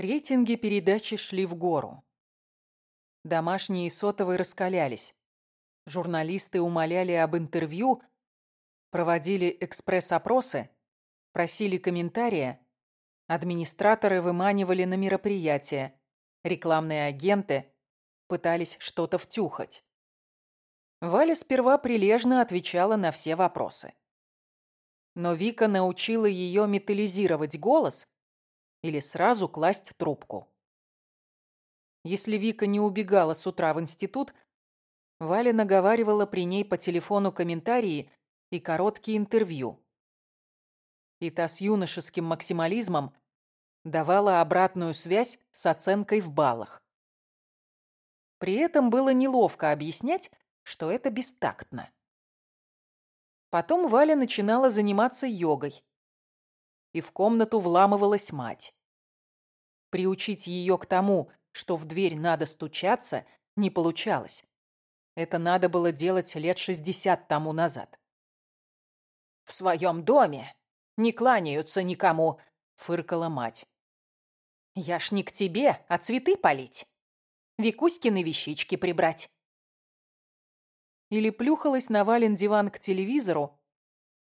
Рейтинги передачи шли в гору. Домашние и сотовые раскалялись. Журналисты умоляли об интервью, проводили экспресс-опросы, просили комментария, администраторы выманивали на мероприятия, рекламные агенты пытались что-то втюхать. Валя сперва прилежно отвечала на все вопросы. Но Вика научила ее металлизировать голос или сразу класть трубку. Если Вика не убегала с утра в институт, Валя наговаривала при ней по телефону комментарии и короткие интервью. И та с юношеским максимализмом давала обратную связь с оценкой в баллах. При этом было неловко объяснять, что это бестактно. Потом Валя начинала заниматься йогой. И в комнату вламывалась мать. Приучить ее к тому, что в дверь надо стучаться, не получалось. Это надо было делать лет шестьдесят тому назад. «В своем доме не кланяются никому», — фыркала мать. «Я ж не к тебе, а цветы полить. Викуськины вещички прибрать». Или плюхалась на вален диван к телевизору,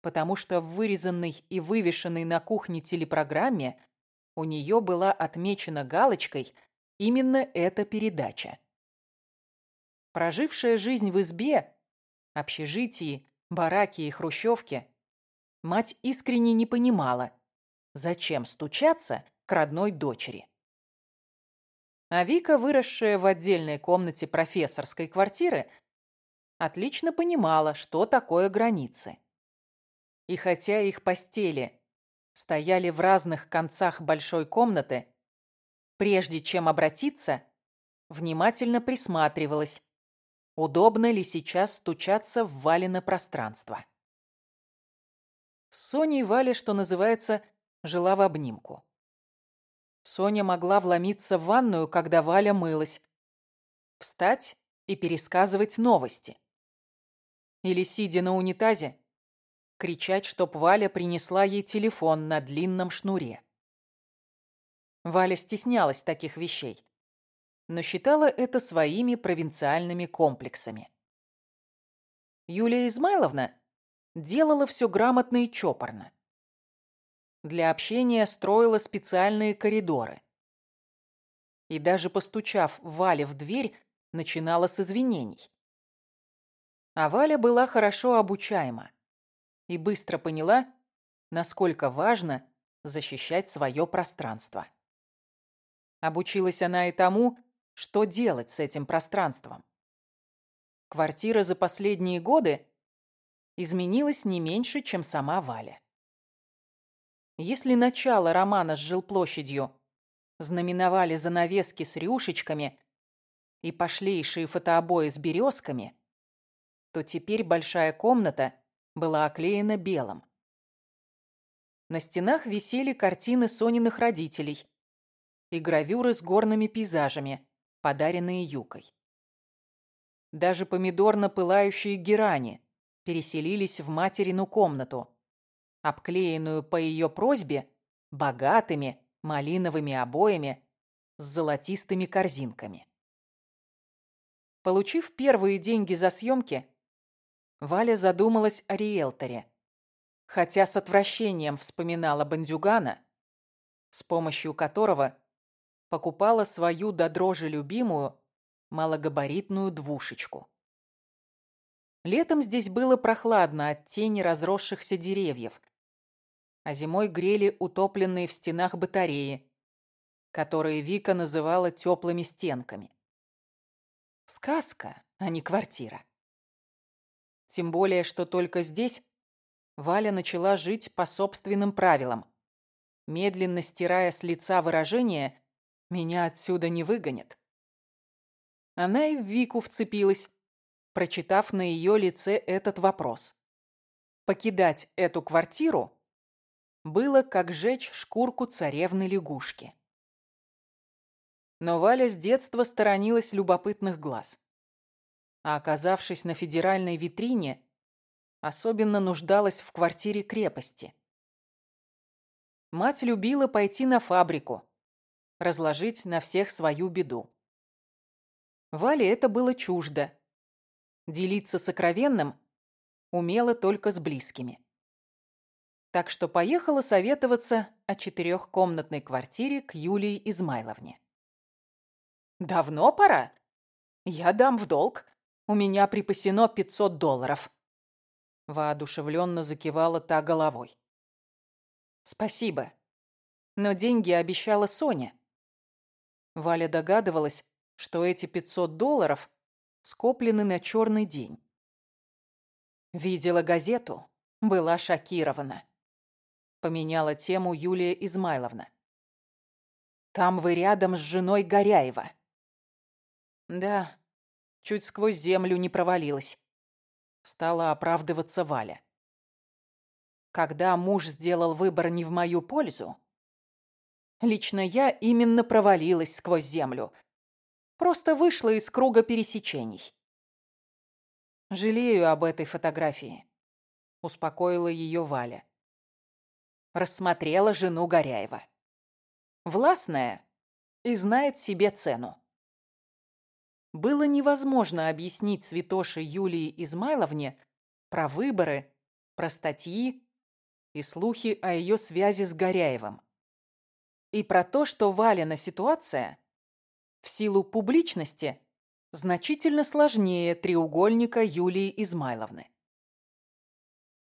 потому что в вырезанной и вывешенной на кухне телепрограмме у нее была отмечена галочкой именно эта передача. Прожившая жизнь в избе, общежитии, бараке и хрущевке, мать искренне не понимала, зачем стучаться к родной дочери. А Вика, выросшая в отдельной комнате профессорской квартиры, отлично понимала, что такое границы. И хотя их постели стояли в разных концах большой комнаты, прежде чем обратиться, внимательно присматривалась, удобно ли сейчас стучаться в Валино пространство. С Соней Валя, что называется, жила в обнимку. Соня могла вломиться в ванную, когда Валя мылась, встать и пересказывать новости. Или, сидя на унитазе, кричать, чтоб Валя принесла ей телефон на длинном шнуре. Валя стеснялась таких вещей, но считала это своими провинциальными комплексами. Юлия Измайловна делала все грамотно и чопорно. Для общения строила специальные коридоры. И даже постучав Вале в дверь, начинала с извинений. А Валя была хорошо обучаема и быстро поняла, насколько важно защищать свое пространство. Обучилась она и тому, что делать с этим пространством. Квартира за последние годы изменилась не меньше, чем сама Валя. Если начало романа с жилплощадью знаменовали занавески с рюшечками и пошлейшие фотообои с березками, то теперь большая комната была оклеена белым. На стенах висели картины Сониных родителей и гравюры с горными пейзажами, подаренные Юкой. Даже помидорно-пылающие герани переселились в материну комнату, обклеенную по ее просьбе богатыми малиновыми обоями с золотистыми корзинками. Получив первые деньги за съемки, Валя задумалась о риэлторе. Хотя с отвращением вспоминала бандюгана, с помощью которого покупала свою до дрожи любимую малогабаритную двушечку. Летом здесь было прохладно от тени разросшихся деревьев, а зимой грели утопленные в стенах батареи, которые Вика называла теплыми стенками. Сказка, а не квартира. Тем более, что только здесь Валя начала жить по собственным правилам. Медленно стирая с лица выражение «меня отсюда не выгонят». Она и в Вику вцепилась, прочитав на ее лице этот вопрос. Покидать эту квартиру было как жечь шкурку царевны лягушки. Но Валя с детства сторонилась любопытных глаз а оказавшись на федеральной витрине, особенно нуждалась в квартире крепости. Мать любила пойти на фабрику, разложить на всех свою беду. Вале это было чуждо. Делиться сокровенным умела только с близкими. Так что поехала советоваться о четырехкомнатной квартире к Юлии Измайловне. «Давно пора? Я дам в долг. У меня припасено 500 долларов». Воодушевленно закивала та головой. «Спасибо. Но деньги обещала Соня». Валя догадывалась, что эти 500 долларов скоплены на черный день. Видела газету, была шокирована. Поменяла тему Юлия Измайловна. Там вы рядом с женой Горяева. Да, чуть сквозь землю не провалилась. Стала оправдываться Валя. Когда муж сделал выбор не в мою пользу, лично я именно провалилась сквозь землю, Просто вышла из круга пересечений. Жалею об этой фотографии. Успокоила ее Валя. Рассмотрела жену Горяева. Властная и знает себе цену. Было невозможно объяснить святоше Юлии Измайловне про выборы, про статьи и слухи о ее связи с Горяевым. И про то, что Валина ситуация в силу публичности значительно сложнее треугольника Юлии Измайловны.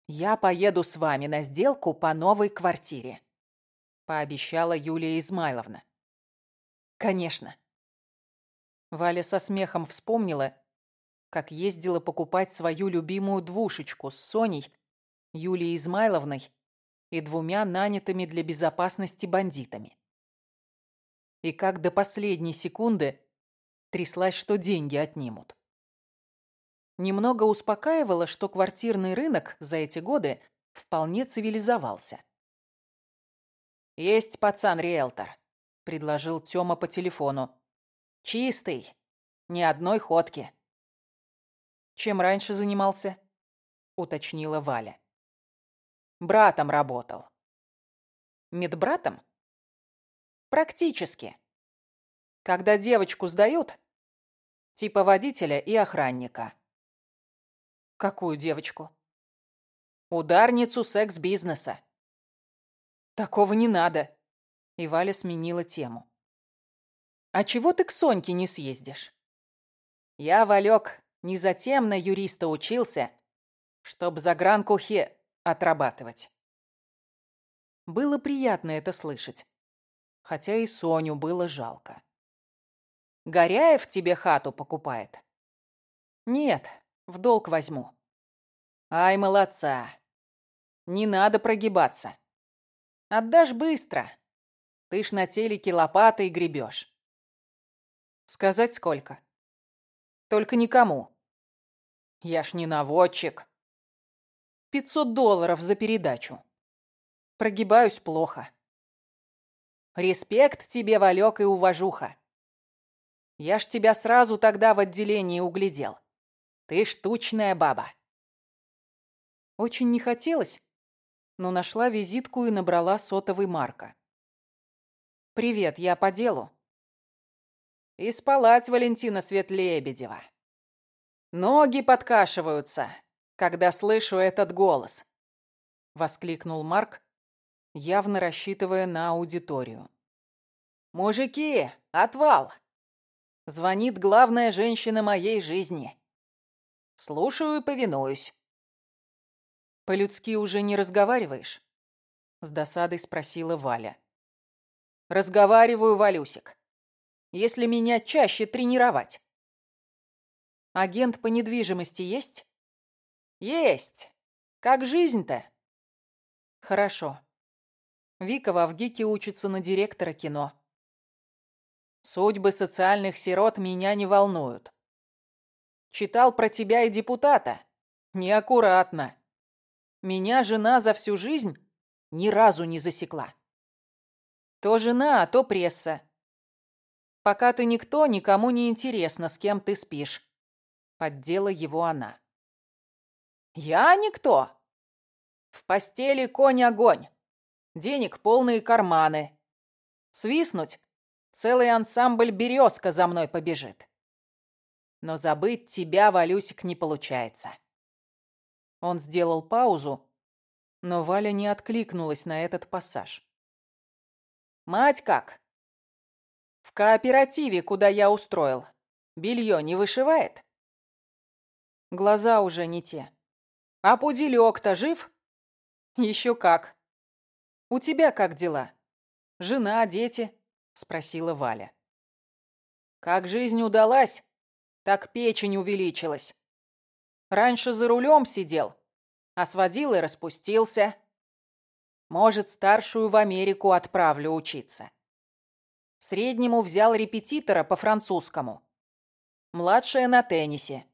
«Я поеду с вами на сделку по новой квартире», — пообещала Юлия Измайловна. «Конечно». Валя со смехом вспомнила, как ездила покупать свою любимую двушечку с Соней, Юлией Измайловной и двумя нанятыми для безопасности бандитами и как до последней секунды тряслась, что деньги отнимут. Немного успокаивало, что квартирный рынок за эти годы вполне цивилизовался. «Есть пацан-риэлтор», — предложил Тёма по телефону. «Чистый, ни одной ходки». «Чем раньше занимался?» — уточнила Валя. «Братом работал». «Медбратом?» Практически. Когда девочку сдают, типа водителя и охранника. Какую девочку? Ударницу секс-бизнеса. Такого не надо. И Валя сменила тему. А чего ты к Соньке не съездишь? Я, Валек, не затем на юриста учился, чтоб загранку хе отрабатывать. Было приятно это слышать хотя и Соню было жалко. «Горяев тебе хату покупает?» «Нет, в долг возьму». «Ай, молодца! Не надо прогибаться. Отдашь быстро. Ты ж на телеке лопатой гребешь». «Сказать сколько?» «Только никому». «Я ж не наводчик». «Пятьсот долларов за передачу. Прогибаюсь плохо». Респект тебе, Валек, и уважуха. Я ж тебя сразу тогда в отделении углядел. Ты штучная баба. Очень не хотелось, но нашла визитку и набрала сотовый Марка. «Привет, я по делу». И спалась Валентина Светлебедева. Ноги подкашиваются, когда слышу этот голос. Воскликнул Марк, явно рассчитывая на аудиторию. «Мужики, отвал!» Звонит главная женщина моей жизни. Слушаю и повинуюсь. «По-людски уже не разговариваешь?» С досадой спросила Валя. «Разговариваю, Валюсик. Если меня чаще тренировать». «Агент по недвижимости есть?» «Есть. Как жизнь-то?» «Хорошо. Вика в Авгике учится на директора кино. Судьбы социальных сирот меня не волнуют. Читал про тебя и депутата. Неаккуратно. Меня жена за всю жизнь ни разу не засекла. То жена, а то пресса. Пока ты никто, никому не интересно, с кем ты спишь. Поддела его она. Я никто. В постели конь огонь. Денег полные карманы. Свистнуть, Целый ансамбль «Березка» за мной побежит. Но забыть тебя, Валюсик, не получается. Он сделал паузу, но Валя не откликнулась на этот пассаж. «Мать как? В кооперативе, куда я устроил, белье не вышивает?» Глаза уже не те. «А пуделек-то жив?» «Еще как. У тебя как дела? Жена, дети?» — спросила Валя. «Как жизнь удалась, так печень увеличилась. Раньше за рулем сидел, а сводил и распустился. Может, старшую в Америку отправлю учиться. Среднему взял репетитора по французскому. Младшая на теннисе.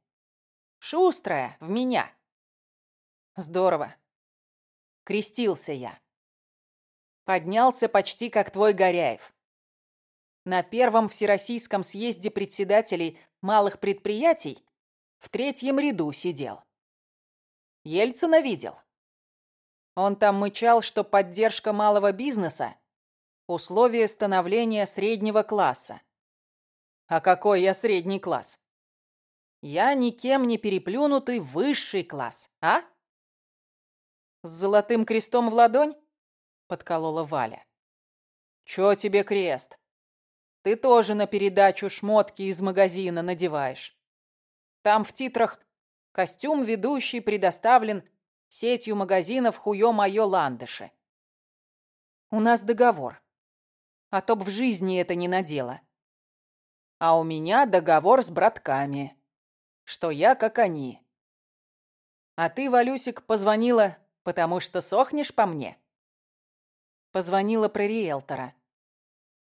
Шустрая, в меня. Здорово. Крестился я. Поднялся почти как твой Горяев. На первом Всероссийском съезде председателей малых предприятий в третьем ряду сидел. Ельцина видел. Он там мычал, что поддержка малого бизнеса – условие становления среднего класса. А какой я средний класс? Я никем не переплюнутый высший класс, а? С золотым крестом в ладонь? Подколола Валя. Чё тебе крест? Ты тоже на передачу шмотки из магазина надеваешь. Там в титрах костюм ведущий предоставлен сетью магазинов «Хуё-моё ландыши». У нас договор. А то б в жизни это не надела. А у меня договор с братками, что я как они. А ты, Валюсик, позвонила, потому что сохнешь по мне? Позвонила про риэлтора.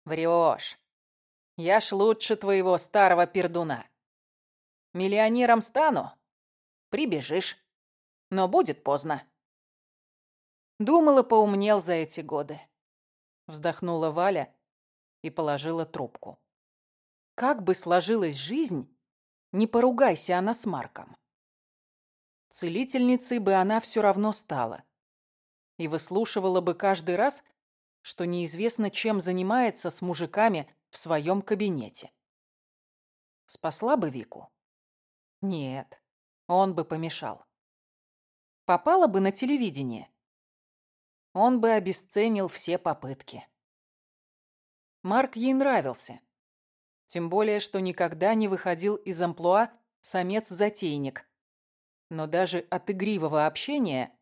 Врешь. Я ж лучше твоего старого пердуна. Миллионером стану, прибежишь, но будет поздно. Думала, поумнел за эти годы. Вздохнула Валя и положила трубку. Как бы сложилась жизнь, не поругайся она с Марком. Целительницей бы она все равно стала. И выслушивала бы каждый раз, что неизвестно, чем занимается с мужиками в своем кабинете. Спасла бы Вику? Нет, он бы помешал. Попала бы на телевидение. Он бы обесценил все попытки. Марк ей нравился. Тем более, что никогда не выходил из амплуа самец-затейник. Но даже от игривого общения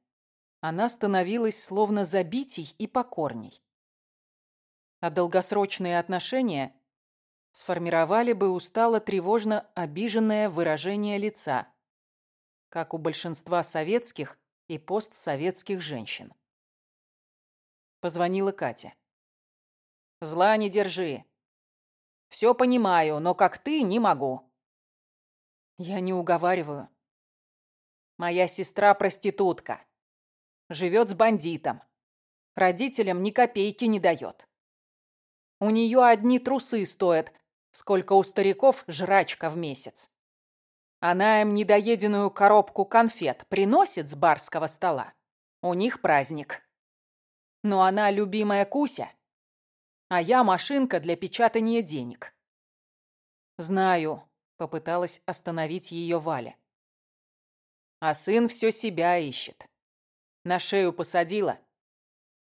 она становилась словно забитей и покорней а долгосрочные отношения сформировали бы устало-тревожно обиженное выражение лица, как у большинства советских и постсоветских женщин. Позвонила Катя. «Зла не держи. Все понимаю, но как ты не могу». «Я не уговариваю. Моя сестра проститутка. Живет с бандитом. Родителям ни копейки не дает. У нее одни трусы стоят, сколько у стариков жрачка в месяц. Она им недоеденную коробку конфет приносит с барского стола. У них праздник. Но она любимая Куся, а я машинка для печатания денег. Знаю, попыталась остановить ее Валя. А сын все себя ищет. На шею посадила.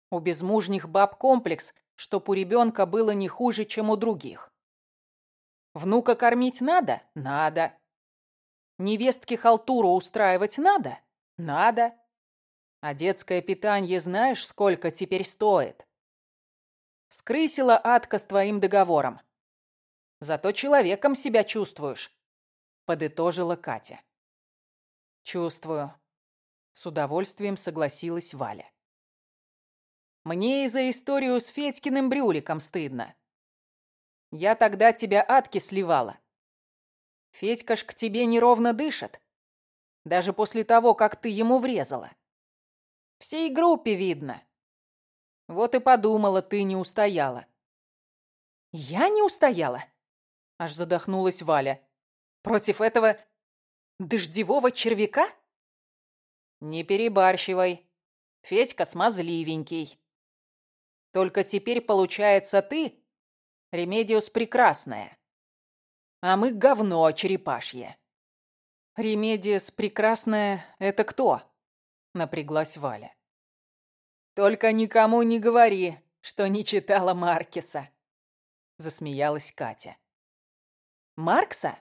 У безмужних баб комплекс, чтоб у ребенка было не хуже, чем у других. Внука кормить надо? Надо. Невестке халтуру устраивать надо? Надо. А детское питание знаешь, сколько теперь стоит? Скрысила Атка с твоим договором. Зато человеком себя чувствуешь, подытожила Катя. Чувствую. С удовольствием согласилась Валя. Мне и за историю с Федькиным брюликом стыдно. Я тогда тебя адки сливала. Федька ж к тебе неровно дышит. Даже после того, как ты ему врезала. Всей группе видно. Вот и подумала, ты не устояла. Я не устояла? Аж задохнулась Валя. Против этого дождевого червяка? Не перебарщивай. Федька смазливенький. Только теперь, получается, ты Ремедиус прекрасная. А мы говно черепашье. Ремедиус прекрасная — это кто? Напряглась Валя. Только никому не говори, что не читала Маркеса. Засмеялась Катя. Маркса?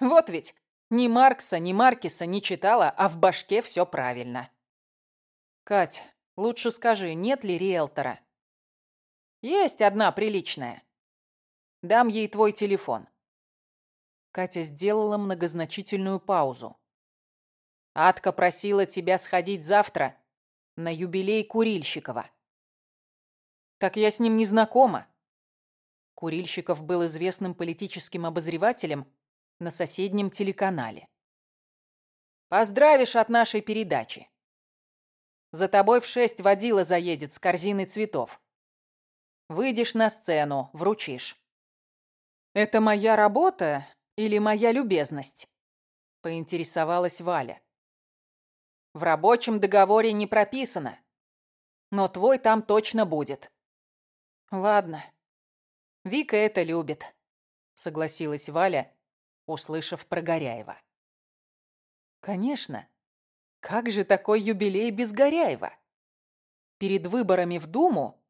Вот ведь ни Маркса, ни Маркеса не читала, а в башке все правильно. Кать, лучше скажи, нет ли риэлтора? Есть одна приличная. Дам ей твой телефон. Катя сделала многозначительную паузу. Атка просила тебя сходить завтра на юбилей Курильщикова. Так я с ним не знакома. Курильщиков был известным политическим обозревателем на соседнем телеканале. Поздравишь от нашей передачи. За тобой в шесть водила заедет с корзиной цветов. Выйдешь на сцену, вручишь. Это моя работа или моя любезность? Поинтересовалась Валя. В рабочем договоре не прописано, но твой там точно будет. Ладно. Вика это любит, согласилась Валя, услышав про Горяева. Конечно. Как же такой юбилей без Горяева? Перед выборами в Думу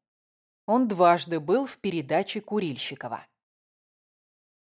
он дважды был в передаче Курильщикова.